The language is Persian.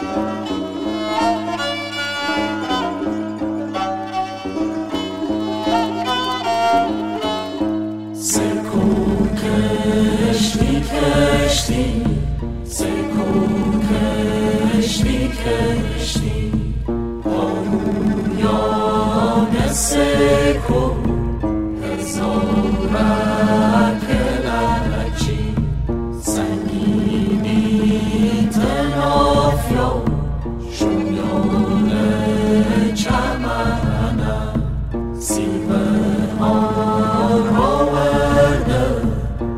موسیقی سکو کشتی کشتی سکو کشتی یا نسکو هزارا Yeah.